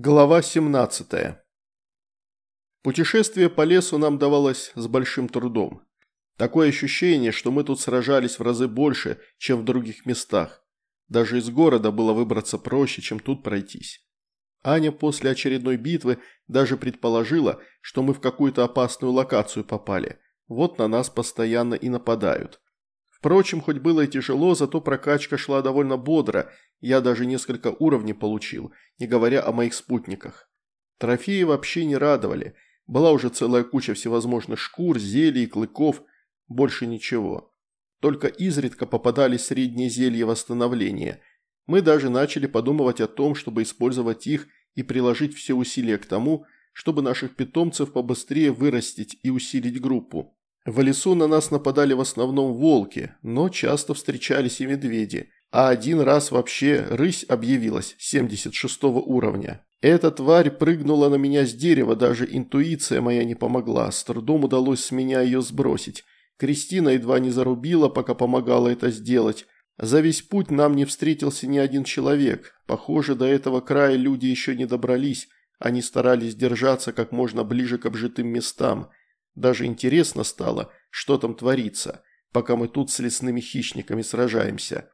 Глава 17. Путешествие по лесу нам давалось с большим трудом. Такое ощущение, что мы тут сражались в разы больше, чем в других местах. Даже из города было выбраться проще, чем тут пройтись. Аня после очередной битвы даже предположила, что мы в какую-то опасную локацию попали. Вот на нас постоянно и нападают. Впрочем, хоть было и тяжело, зато прокачка шла довольно бодро, я даже несколько уровней получил, не говоря о моих спутниках. Трофеи вообще не радовали, была уже целая куча всевозможных шкур, зелий, клыков, больше ничего. Только изредка попадались средние зелья восстановления. Мы даже начали подумывать о том, чтобы использовать их и приложить все усилия к тому, чтобы наших питомцев побыстрее вырастить и усилить группу. В лесу на нас нападали в основном волки, но часто встречались и медведи, а один раз вообще рысь объявилась 76 уровня. Эта тварь прыгнула на меня с дерева, даже интуиция моя не помогла, с трудом удалось с меня ее сбросить. Кристина едва не зарубила, пока помогала это сделать. За весь путь нам не встретился ни один человек. Похоже, до этого края люди еще не добрались. Они старались держаться как можно ближе к обжитым местам. Даже интересно стало, что там творится, пока мы тут с лесными хищниками сражаемся.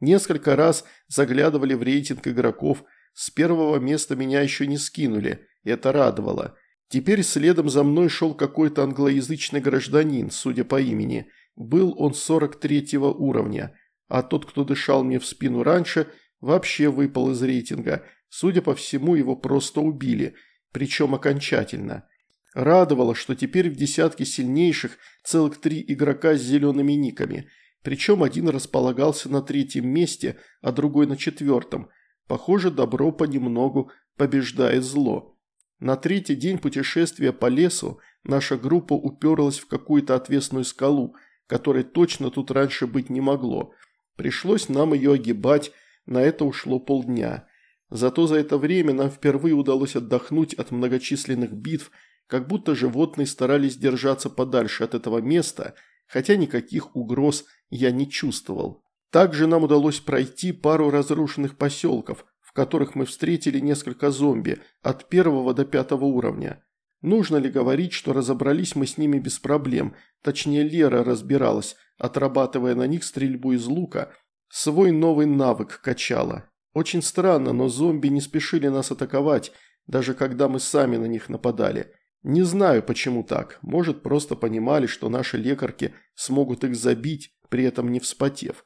Несколько раз заглядывали в рейтинг игроков, с первого места меня еще не скинули, это радовало. Теперь следом за мной шел какой-то англоязычный гражданин, судя по имени. Был он 43 уровня, а тот, кто дышал мне в спину раньше, вообще выпал из рейтинга. Судя по всему, его просто убили, причем окончательно. Радовало, что теперь в десятке сильнейших целых три игрока с зелеными никами. Причем один располагался на третьем месте, а другой на четвертом. Похоже, добро понемногу побеждает зло. На третий день путешествия по лесу наша группа уперлась в какую-то отвесную скалу, которой точно тут раньше быть не могло. Пришлось нам ее огибать, на это ушло полдня. Зато за это время нам впервые удалось отдохнуть от многочисленных битв как будто животные старались держаться подальше от этого места, хотя никаких угроз я не чувствовал. Также нам удалось пройти пару разрушенных поселков, в которых мы встретили несколько зомби от первого до пятого уровня. Нужно ли говорить, что разобрались мы с ними без проблем, точнее Лера разбиралась, отрабатывая на них стрельбу из лука, свой новый навык качала. Очень странно, но зомби не спешили нас атаковать, даже когда мы сами на них нападали – не знаю, почему так. Может, просто понимали, что наши лекарки смогут их забить, при этом не вспотев.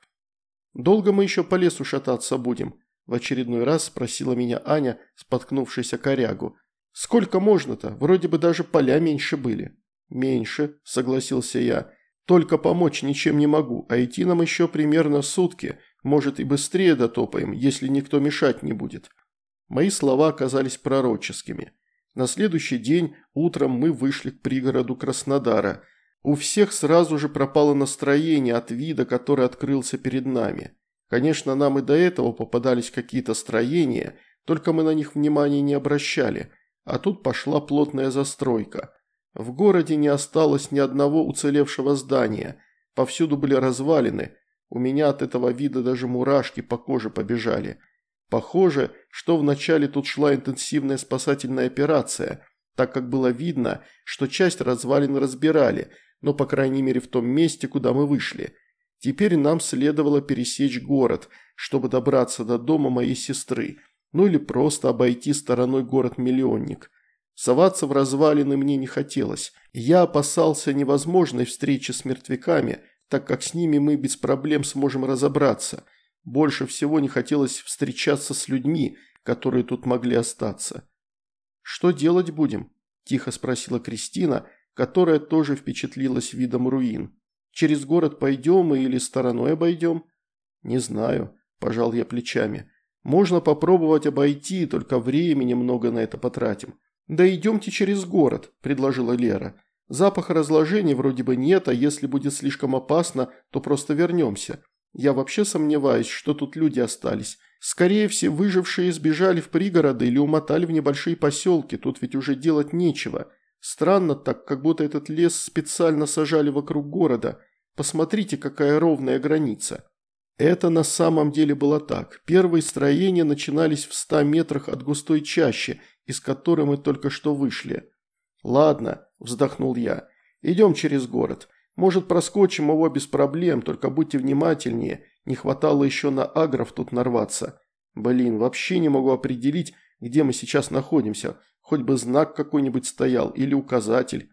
«Долго мы еще по лесу шататься будем?» В очередной раз спросила меня Аня, споткнувшись о корягу. «Сколько можно-то? Вроде бы даже поля меньше были». «Меньше», – согласился я. «Только помочь ничем не могу, а идти нам еще примерно сутки. Может и быстрее дотопаем, если никто мешать не будет». Мои слова оказались пророческими. На следующий день утром мы вышли к пригороду Краснодара. У всех сразу же пропало настроение от вида, который открылся перед нами. Конечно, нам и до этого попадались какие-то строения, только мы на них внимания не обращали, а тут пошла плотная застройка. В городе не осталось ни одного уцелевшего здания, повсюду были развалины, у меня от этого вида даже мурашки по коже побежали. Похоже, что вначале тут шла интенсивная спасательная операция, так как было видно, что часть развалин разбирали, но по крайней мере в том месте, куда мы вышли. Теперь нам следовало пересечь город, чтобы добраться до дома моей сестры, ну или просто обойти стороной город-миллионник. Соваться в развалины мне не хотелось. Я опасался невозможной встречи с мертвяками, так как с ними мы без проблем сможем разобраться – больше всего не хотелось встречаться с людьми, которые тут могли остаться. «Что делать будем?» – тихо спросила Кристина, которая тоже впечатлилась видом руин. «Через город пойдем или стороной обойдем?» «Не знаю», – пожал я плечами. «Можно попробовать обойти, только времени много на это потратим». «Да идемте через город», – предложила Лера. «Запаха разложения вроде бы нет, а если будет слишком опасно, то просто вернемся. Я вообще сомневаюсь, что тут люди остались. Скорее всего, выжившие сбежали в пригороды или умотали в небольшие поселки, тут ведь уже делать нечего. Странно так, как будто этот лес специально сажали вокруг города. Посмотрите, какая ровная граница. Это на самом деле было так. Первые строения начинались в ста метрах от густой чащи, из которой мы только что вышли. «Ладно», – вздохнул я, – «идем через город. Может, проскочим его без проблем, только будьте внимательнее, не хватало еще на агров тут нарваться. Блин, вообще не могу определить, где мы сейчас находимся, хоть бы знак какой-нибудь стоял или указатель».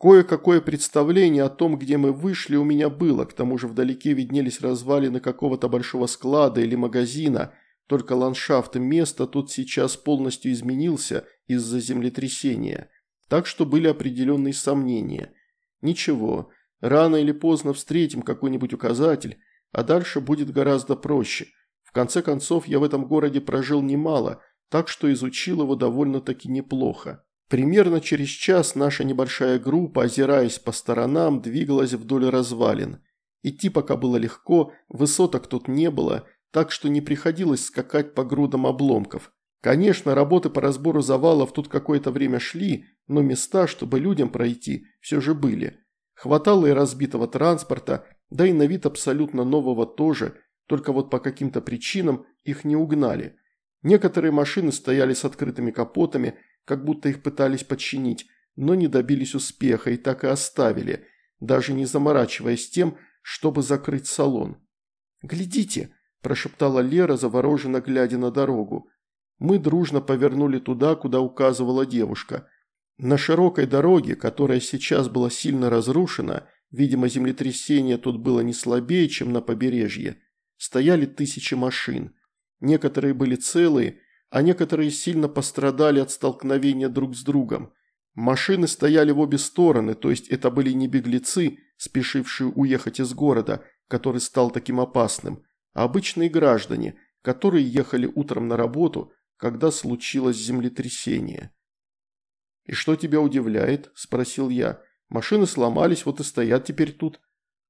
Кое-какое представление о том, где мы вышли, у меня было, к тому же вдалеке виднелись развалины какого-то большого склада или магазина, только ландшафт места тут сейчас полностью изменился из-за землетрясения, так что были определенные сомнения. Ничего, рано или поздно встретим какой-нибудь указатель, а дальше будет гораздо проще. В конце концов, я в этом городе прожил немало, так что изучил его довольно-таки неплохо. Примерно через час наша небольшая группа, озираясь по сторонам, двигалась вдоль развалин. Идти пока было легко, высоток тут не было, так что не приходилось скакать по грудам обломков. Конечно, работы по разбору завалов тут какое-то время шли, но места, чтобы людям пройти, все же были. Хватало и разбитого транспорта, да и на вид абсолютно нового тоже, только вот по каким-то причинам их не угнали. Некоторые машины стояли с открытыми капотами, как будто их пытались подчинить, но не добились успеха и так и оставили, даже не заморачиваясь тем, чтобы закрыть салон. «Глядите!» – прошептала Лера, завороженно глядя на дорогу. Мы дружно повернули туда, куда указывала девушка. На широкой дороге, которая сейчас была сильно разрушена, видимо, землетрясение тут было не слабее, чем на побережье, стояли тысячи машин. Некоторые были целые, а некоторые сильно пострадали от столкновения друг с другом. Машины стояли в обе стороны, то есть это были не беглецы, спешившие уехать из города, который стал таким опасным, а обычные граждане, которые ехали утром на работу, когда случилось землетрясение. «И что тебя удивляет?» – спросил я. «Машины сломались, вот и стоят теперь тут.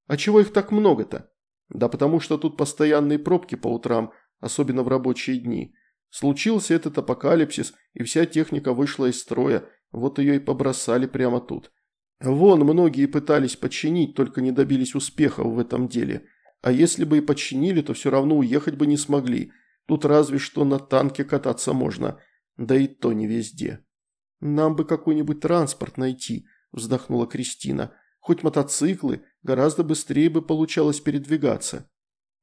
А чего их так много-то?» «Да потому что тут постоянные пробки по утрам, особенно в рабочие дни. Случился этот апокалипсис, и вся техника вышла из строя, вот ее и побросали прямо тут. Вон, многие пытались подчинить, только не добились успеха в этом деле. А если бы и подчинили, то все равно уехать бы не смогли. Тут разве что на танке кататься можно, да и то не везде. «Нам бы какой-нибудь транспорт найти», – вздохнула Кристина. «Хоть мотоциклы, гораздо быстрее бы получалось передвигаться».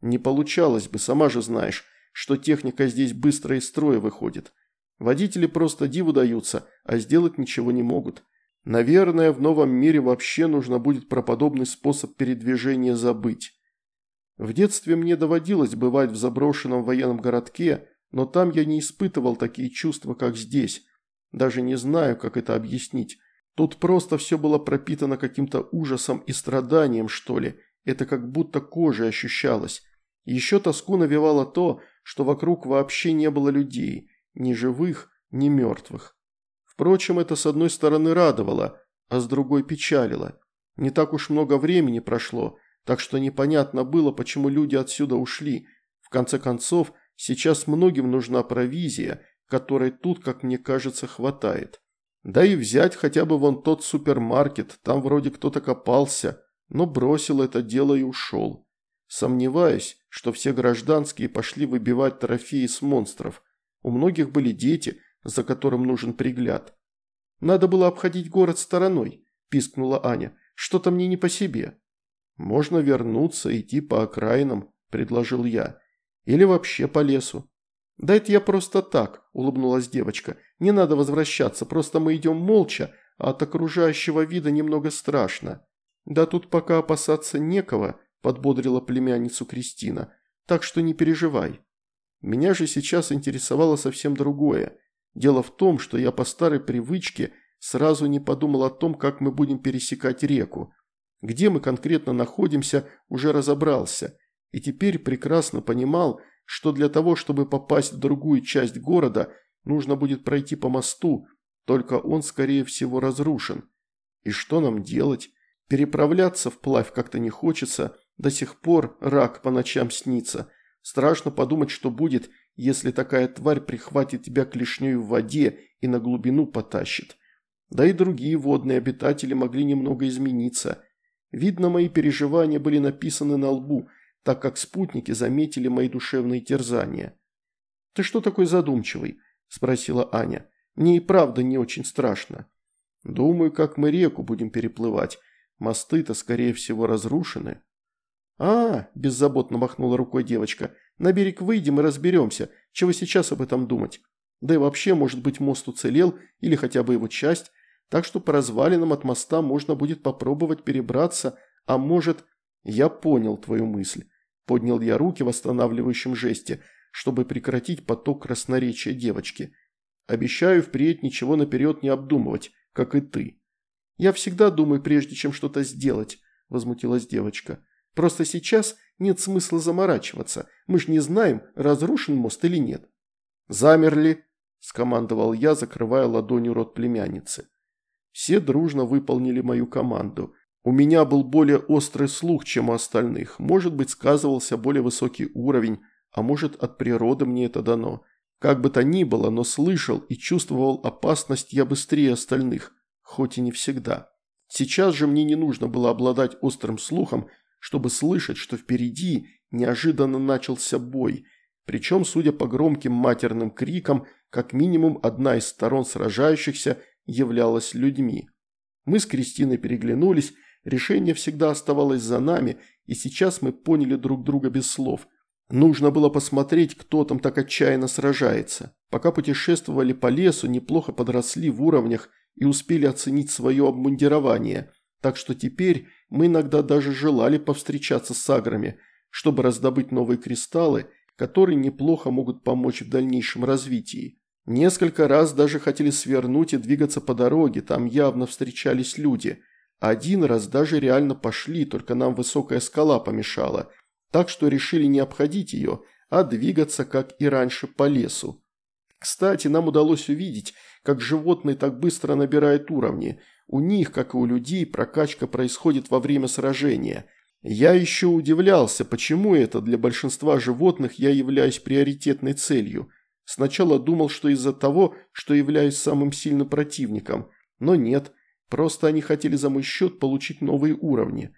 «Не получалось бы, сама же знаешь что техника здесь быстро из строя выходит. Водители просто диву даются, а сделать ничего не могут. Наверное, в новом мире вообще нужно будет про подобный способ передвижения забыть. В детстве мне доводилось бывать в заброшенном военном городке, но там я не испытывал такие чувства, как здесь. Даже не знаю, как это объяснить. Тут просто все было пропитано каким-то ужасом и страданием, что ли. Это как будто кожей ощущалось. Еще тоску навевало то, что вокруг вообще не было людей, ни живых, ни мертвых. Впрочем, это с одной стороны радовало, а с другой печалило. Не так уж много времени прошло, так что непонятно было, почему люди отсюда ушли. В конце концов, сейчас многим нужна провизия, которой тут, как мне кажется, хватает. Да и взять хотя бы вон тот супермаркет, там вроде кто-то копался, но бросил это дело и ушел. Сомневаюсь, что все гражданские пошли выбивать трофеи с монстров. У многих были дети, за которым нужен пригляд. «Надо было обходить город стороной», – пискнула Аня. «Что-то мне не по себе». «Можно вернуться, идти по окраинам», – предложил я. «Или вообще по лесу». «Да это я просто так», – улыбнулась девочка. «Не надо возвращаться, просто мы идем молча, а от окружающего вида немного страшно. Да тут пока опасаться некого», подбодрила племянницу Кристина. «Так что не переживай». Меня же сейчас интересовало совсем другое. Дело в том, что я по старой привычке сразу не подумал о том, как мы будем пересекать реку. Где мы конкретно находимся, уже разобрался. И теперь прекрасно понимал, что для того, чтобы попасть в другую часть города, нужно будет пройти по мосту, только он, скорее всего, разрушен. И что нам делать? Переправляться вплавь как-то не хочется, до сих пор рак по ночам снится. Страшно подумать, что будет, если такая тварь прихватит тебя клешней в воде и на глубину потащит. Да и другие водные обитатели могли немного измениться. Видно, мои переживания были написаны на лбу, так как спутники заметили мои душевные терзания. «Ты что такой задумчивый?» – спросила Аня. «Мне и правда не очень страшно». «Думаю, как мы реку будем переплывать. Мосты-то, скорее всего, разрушены». «А, – беззаботно махнула рукой девочка, – на берег выйдем и разберемся, чего сейчас об этом думать. Да и вообще, может быть, мост уцелел, или хотя бы его часть, так что по развалинам от моста можно будет попробовать перебраться, а может... Я понял твою мысль. Поднял я руки в восстанавливающем жесте, чтобы прекратить поток красноречия девочки. Обещаю впредь ничего наперед не обдумывать, как и ты. Я всегда думаю, прежде чем что-то сделать, возмутилась девочка. Просто сейчас нет смысла заморачиваться. Мы ж не знаем, разрушен мост или нет. Замерли, скомандовал я, закрывая ладонью рот племянницы. Все дружно выполнили мою команду. У меня был более острый слух, чем у остальных. Может быть, сказывался более высокий уровень, а может, от природы мне это дано. Как бы то ни было, но слышал и чувствовал опасность я быстрее остальных, хоть и не всегда. Сейчас же мне не нужно было обладать острым слухом, чтобы слышать, что впереди неожиданно начался бой. Причем, судя по громким матерным крикам, как минимум одна из сторон сражающихся являлась людьми. Мы с Кристиной переглянулись, решение всегда оставалось за нами, и сейчас мы поняли друг друга без слов. Нужно было посмотреть, кто там так отчаянно сражается. Пока путешествовали по лесу, неплохо подросли в уровнях и успели оценить свое обмундирование, так что теперь мы иногда даже желали повстречаться с аграми, чтобы раздобыть новые кристаллы, которые неплохо могут помочь в дальнейшем развитии. Несколько раз даже хотели свернуть и двигаться по дороге, там явно встречались люди. Один раз даже реально пошли, только нам высокая скала помешала, так что решили не обходить ее, а двигаться, как и раньше, по лесу. Кстати, нам удалось увидеть, как животные так быстро набирают уровни – у них, как и у людей, прокачка происходит во время сражения. Я еще удивлялся, почему это для большинства животных я являюсь приоритетной целью. Сначала думал, что из-за того, что являюсь самым сильным противником. Но нет, просто они хотели за мой счет получить новые уровни.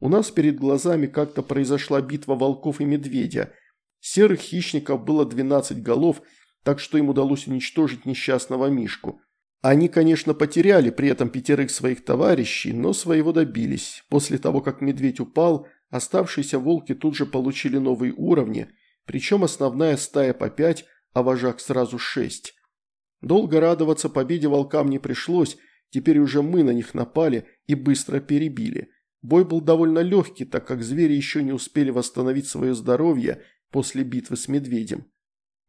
У нас перед глазами как-то произошла битва волков и медведя. Серых хищников было 12 голов, так что им удалось уничтожить несчастного Мишку. Они, конечно, потеряли при этом пятерых своих товарищей, но своего добились. После того, как медведь упал, оставшиеся волки тут же получили новые уровни, причем основная стая по пять, а вожак сразу шесть. Долго радоваться победе волкам не пришлось, теперь уже мы на них напали и быстро перебили. Бой был довольно легкий, так как звери еще не успели восстановить свое здоровье после битвы с медведем.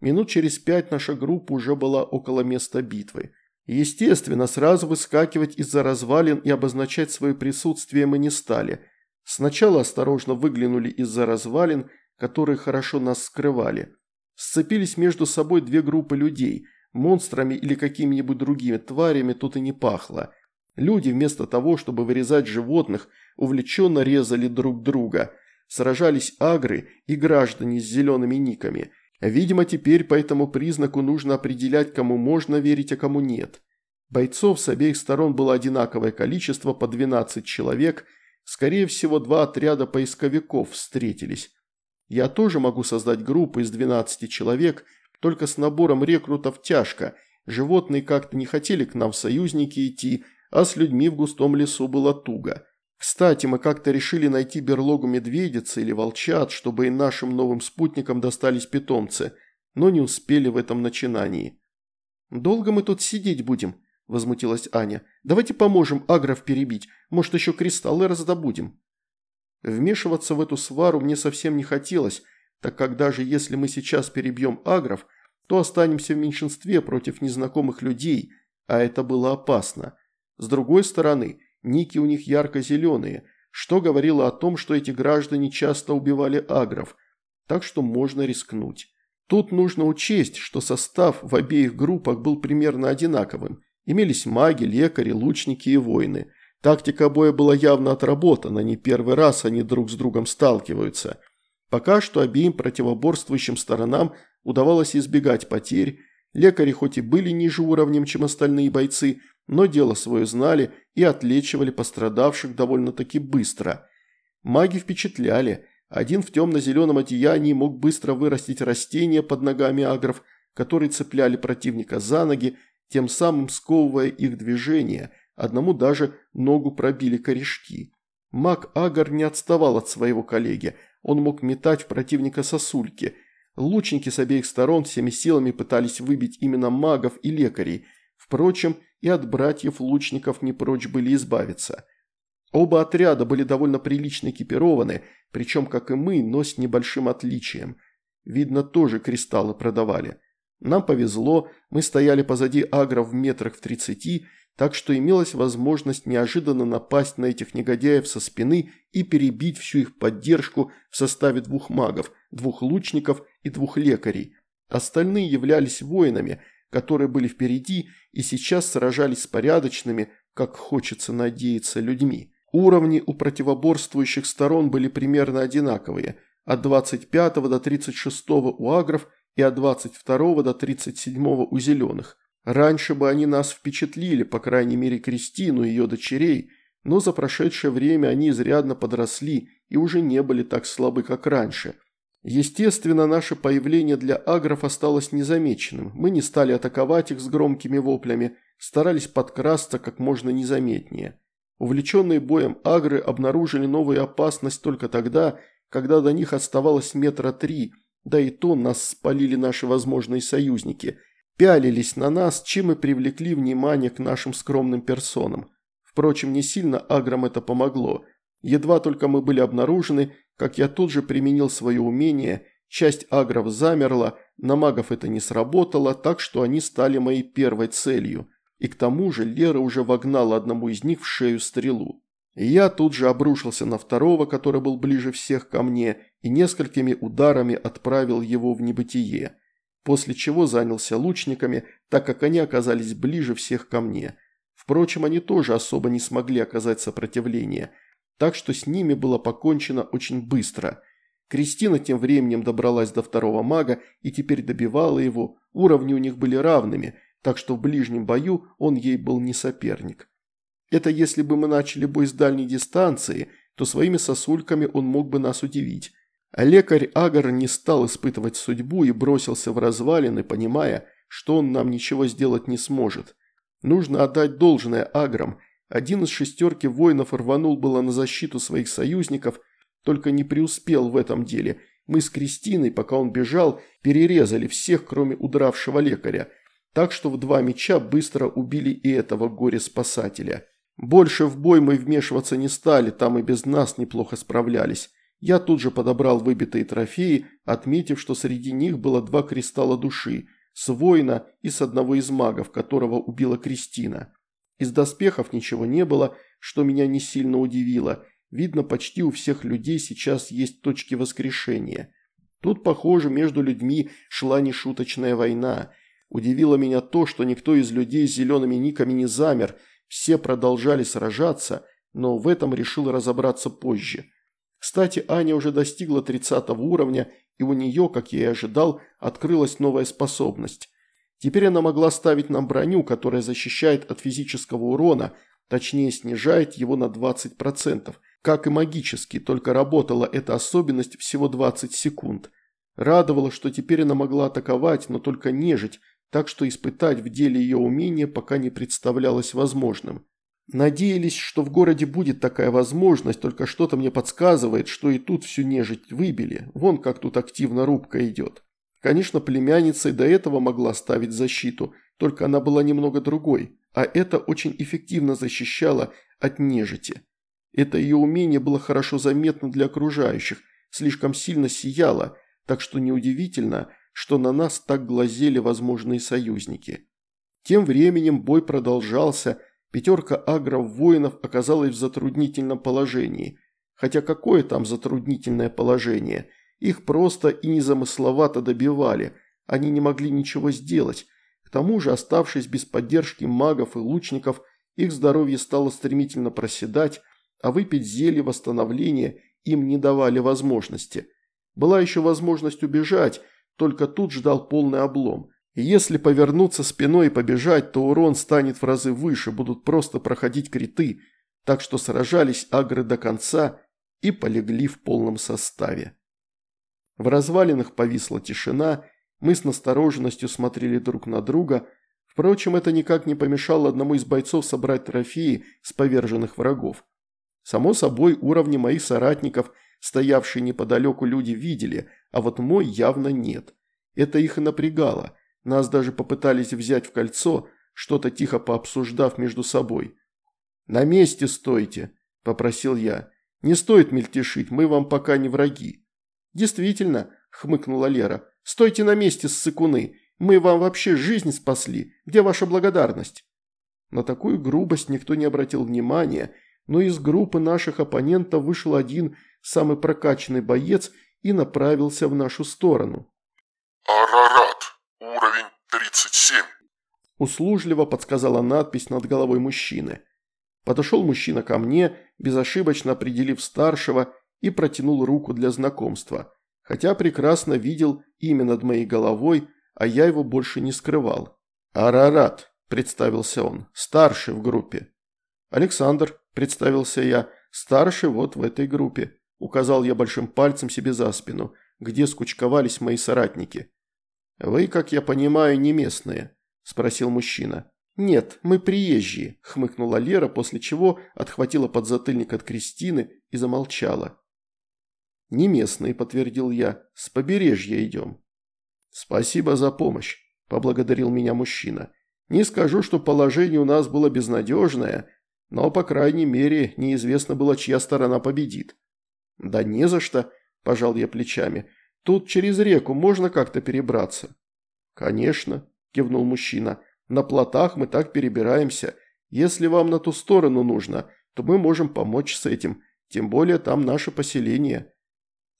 Минут через пять наша группа уже была около места битвы. Естественно, сразу выскакивать из-за развалин и обозначать свое присутствие мы не стали. Сначала осторожно выглянули из-за развалин, которые хорошо нас скрывали. Сцепились между собой две группы людей. Монстрами или какими-нибудь другими тварями тут и не пахло. Люди вместо того, чтобы вырезать животных, увлеченно резали друг друга. Сражались агры и граждане с зелеными никами – Видимо, теперь по этому признаку нужно определять, кому можно верить, а кому нет. Бойцов с обеих сторон было одинаковое количество, по 12 человек. Скорее всего, два отряда поисковиков встретились. Я тоже могу создать группу из 12 человек, только с набором рекрутов тяжко. Животные как-то не хотели к нам в союзники идти, а с людьми в густом лесу было туго. Кстати, мы как-то решили найти берлогу медведицы или волчат, чтобы и нашим новым спутникам достались питомцы, но не успели в этом начинании. «Долго мы тут сидеть будем?» – возмутилась Аня. «Давайте поможем агров перебить, может еще кристаллы раздобудем». Вмешиваться в эту свару мне совсем не хотелось, так как даже если мы сейчас перебьем агров, то останемся в меньшинстве против незнакомых людей, а это было опасно. С другой стороны – Ники у них ярко-зеленые, что говорило о том, что эти граждане часто убивали агров, так что можно рискнуть. Тут нужно учесть, что состав в обеих группах был примерно одинаковым. Имелись маги, лекари, лучники и воины. Тактика боя была явно отработана, не первый раз они друг с другом сталкиваются. Пока что обеим противоборствующим сторонам удавалось избегать потерь. Лекари хоть и были ниже уровнем, чем остальные бойцы, но дело свое знали и отлечивали пострадавших довольно-таки быстро. Маги впечатляли, Один в темно-зеленом одеянии мог быстро вырастить растения под ногами агров, которые цепляли противника за ноги, тем самым сковывая их движение, одному даже ногу пробили корешки. Маг Агар не отставал от своего коллеги, он мог метать в противника сосульки. Лучники с обеих сторон всеми силами пытались выбить именно магов и лекарей, впрочем, и от братьев-лучников не прочь были избавиться. Оба отряда были довольно прилично экипированы, причем, как и мы, но с небольшим отличием. Видно, тоже кристаллы продавали. Нам повезло, мы стояли позади агро в метрах в тридцати, так что имелась возможность неожиданно напасть на этих негодяев со спины и перебить всю их поддержку в составе двух магов, двух лучников и двух лекарей. Остальные являлись воинами – которые были впереди и сейчас сражались с порядочными, как хочется надеяться, людьми. Уровни у противоборствующих сторон были примерно одинаковые, от 25 до 36 у агров и от 22 до 37 у зеленых. Раньше бы они нас впечатлили, по крайней мере Кристину и ее дочерей, но за прошедшее время они изрядно подросли и уже не были так слабы, как раньше. Естественно, наше появление для агров осталось незамеченным. Мы не стали атаковать их с громкими воплями, старались подкрасться как можно незаметнее. Увлеченные боем агры обнаружили новую опасность только тогда, когда до них оставалось метра три, да и то нас спалили наши возможные союзники, пялились на нас, чем и привлекли внимание к нашим скромным персонам. Впрочем, не сильно аграм это помогло. Едва только мы были обнаружены, как я тут же применил свое умение, часть агров замерла, на магов это не сработало, так что они стали моей первой целью. И к тому же Лера уже вогнала одному из них в шею стрелу. Я тут же обрушился на второго, который был ближе всех ко мне, и несколькими ударами отправил его в небытие. После чего занялся лучниками, так как они оказались ближе всех ко мне. Впрочем, они тоже особо не смогли оказать сопротивление – так что с ними было покончено очень быстро. Кристина тем временем добралась до второго мага и теперь добивала его, уровни у них были равными, так что в ближнем бою он ей был не соперник. Это если бы мы начали бой с дальней дистанции, то своими сосульками он мог бы нас удивить. Лекарь Агар не стал испытывать судьбу и бросился в развалины, понимая, что он нам ничего сделать не сможет. Нужно отдать должное Аграм – один из шестерки воинов рванул было на защиту своих союзников, только не преуспел в этом деле. Мы с Кристиной, пока он бежал, перерезали всех, кроме удравшего лекаря, так что в два меча быстро убили и этого горе-спасателя. Больше в бой мы вмешиваться не стали, там и без нас неплохо справлялись. Я тут же подобрал выбитые трофеи, отметив, что среди них было два кристалла души, с воина и с одного из магов, которого убила Кристина. Из доспехов ничего не было, что меня не сильно удивило. Видно, почти у всех людей сейчас есть точки воскрешения. Тут, похоже, между людьми шла нешуточная война. Удивило меня то, что никто из людей с зелеными никами не замер, все продолжали сражаться, но в этом решил разобраться позже. Кстати, Аня уже достигла 30 уровня, и у нее, как я и ожидал, открылась новая способность. Теперь она могла ставить нам броню, которая защищает от физического урона, точнее снижает его на 20%, как и магически, только работала эта особенность всего 20 секунд. Радовало, что теперь она могла атаковать, но только нежить, так что испытать в деле ее умение пока не представлялось возможным. Надеялись, что в городе будет такая возможность, только что-то мне подсказывает, что и тут всю нежить выбили, вон как тут активно рубка идет. Конечно, племянница и до этого могла ставить защиту, только она была немного другой, а это очень эффективно защищало от нежити. Это ее умение было хорошо заметно для окружающих, слишком сильно сияло, так что неудивительно, что на нас так глазели возможные союзники. Тем временем бой продолжался, пятерка агров-воинов оказалась в затруднительном положении. Хотя какое там затруднительное положение – их просто и незамысловато добивали, они не могли ничего сделать. К тому же, оставшись без поддержки магов и лучников, их здоровье стало стремительно проседать, а выпить зелье восстановления им не давали возможности. Была еще возможность убежать, только тут ждал полный облом. И если повернуться спиной и побежать, то урон станет в разы выше, будут просто проходить криты, так что сражались агры до конца и полегли в полном составе. В развалинах повисла тишина, мы с настороженностью смотрели друг на друга, впрочем, это никак не помешало одному из бойцов собрать трофеи с поверженных врагов. Само собой, уровни моих соратников, стоявшие неподалеку люди, видели, а вот мой явно нет. Это их и напрягало. Нас даже попытались взять в кольцо, что-то тихо пообсуждав между собой. «На месте стойте», – попросил я. «Не стоит мельтешить, мы вам пока не враги». «Действительно», – хмыкнула Лера, – «стойте на месте, ссыкуны, мы вам вообще жизнь спасли, где ваша благодарность?» На такую грубость никто не обратил внимания, но из группы наших оппонентов вышел один самый прокачанный боец и направился в нашу сторону. «Арарат, уровень 37», – услужливо подсказала надпись над головой мужчины. Подошел мужчина ко мне, безошибочно определив старшего, и протянул руку для знакомства, хотя прекрасно видел имя над моей головой, а я его больше не скрывал. «Арарат», – представился он, – «старший в группе». «Александр», – представился я, – «старший вот в этой группе», – указал я большим пальцем себе за спину, где скучковались мои соратники. «Вы, как я понимаю, не местные», – спросил мужчина. «Нет, мы приезжие», – хмыкнула Лера, после чего отхватила подзатыльник от Кристины и замолчала. «Не местные», – подтвердил я, – «с побережья идем». «Спасибо за помощь», – поблагодарил меня мужчина. «Не скажу, что положение у нас было безнадежное, но, по крайней мере, неизвестно было, чья сторона победит». «Да не за что», – пожал я плечами. «Тут через реку можно как-то перебраться?» «Конечно», – кивнул мужчина. На плотах мы так перебираемся. Если вам на ту сторону нужно, то мы можем помочь с этим, тем более там наше поселение».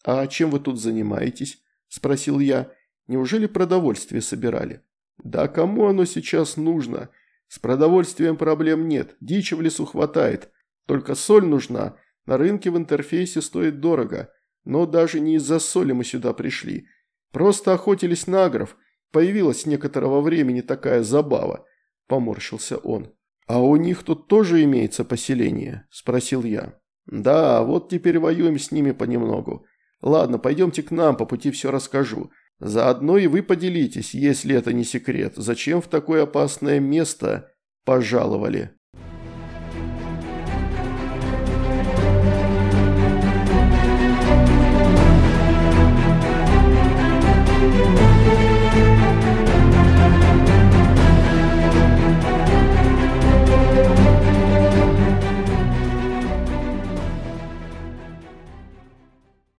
«А чем вы тут занимаетесь?» – спросил я. «Неужели продовольствие собирали?» «Да кому оно сейчас нужно? С продовольствием проблем нет, дичи в лесу хватает. Только соль нужна, на рынке в интерфейсе стоит дорого. Но даже не из-за соли мы сюда пришли. Просто охотились на агров, Появилась некоторого времени такая забава», – поморщился он. «А у них тут тоже имеется поселение?» – спросил я. «Да, вот теперь воюем с ними понемногу. Ладно, пойдемте к нам, по пути все расскажу. Заодно и вы поделитесь, если это не секрет, зачем в такое опасное место пожаловали».